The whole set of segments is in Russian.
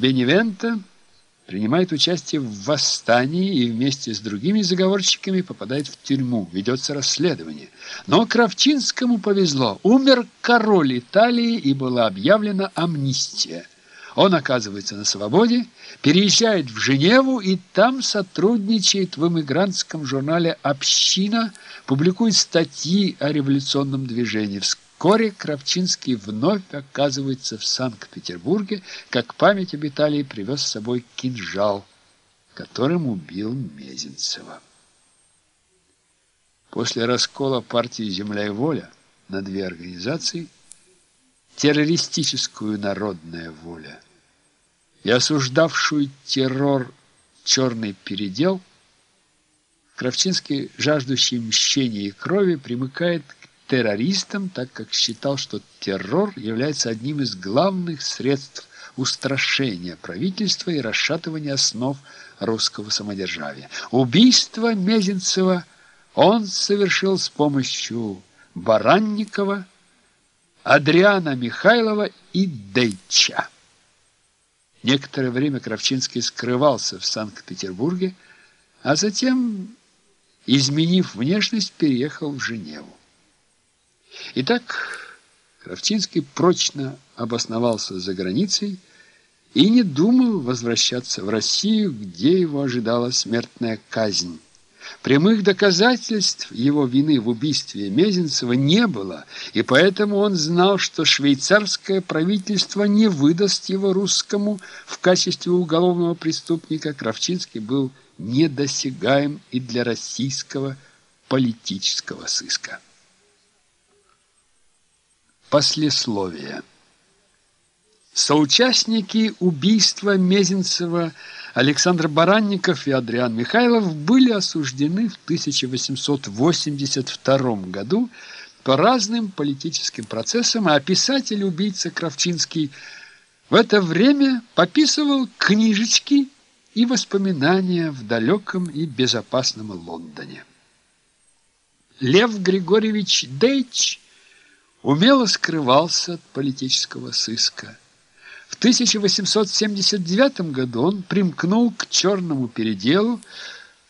Беневента принимает участие в восстании и вместе с другими заговорщиками попадает в тюрьму. Ведется расследование. Но Кравчинскому повезло. Умер король Италии и была объявлена амнистия. Он оказывается на свободе, переезжает в Женеву и там сотрудничает в эмигрантском журнале «Община», публикует статьи о революционном движении. Вскоре Кравчинский вновь оказывается в Санкт-Петербурге, как память об Италии привез с собой кинжал, которым убил Мезенцева. После раскола партии «Земля и воля» на две организации террористическую «Народная воля» и осуждавшую террор «Черный передел», Кравчинский, жаждущий мщения и крови, примыкает террористом, так как считал, что террор является одним из главных средств устрашения правительства и расшатывания основ русского самодержавия. Убийство Мезенцева он совершил с помощью Баранникова, Адриана Михайлова и Дейча. Некоторое время Кравчинский скрывался в Санкт-Петербурге, а затем, изменив внешность, переехал в Женеву. Итак, Кравчинский прочно обосновался за границей и не думал возвращаться в Россию, где его ожидала смертная казнь. Прямых доказательств его вины в убийстве Мезенцева не было, и поэтому он знал, что швейцарское правительство не выдаст его русскому в качестве уголовного преступника. Кравчинский был недосягаем и для российского политического сыска. Послесловие. Соучастники убийства Мезенцева Александр Баранников и Адриан Михайлов были осуждены в 1882 году по разным политическим процессам, а писатель-убийца Кравчинский в это время пописывал книжечки и воспоминания в далеком и безопасном Лондоне. Лев Григорьевич Дейч – умело скрывался от политического сыска. В 1879 году он примкнул к черному переделу,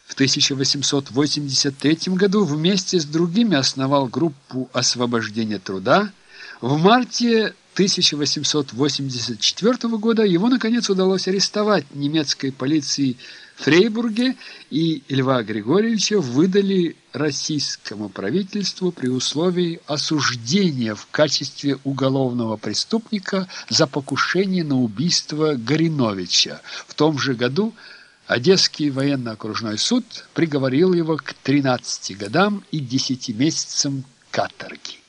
в 1883 году вместе с другими основал группу освобождения труда. В марте 1884 года его, наконец, удалось арестовать немецкой полицией Фрейбурге и Льва Григорьевича выдали российскому правительству при условии осуждения в качестве уголовного преступника за покушение на убийство Гориновича. В том же году Одесский военно-окружной суд приговорил его к 13 годам и 10 месяцам каторги.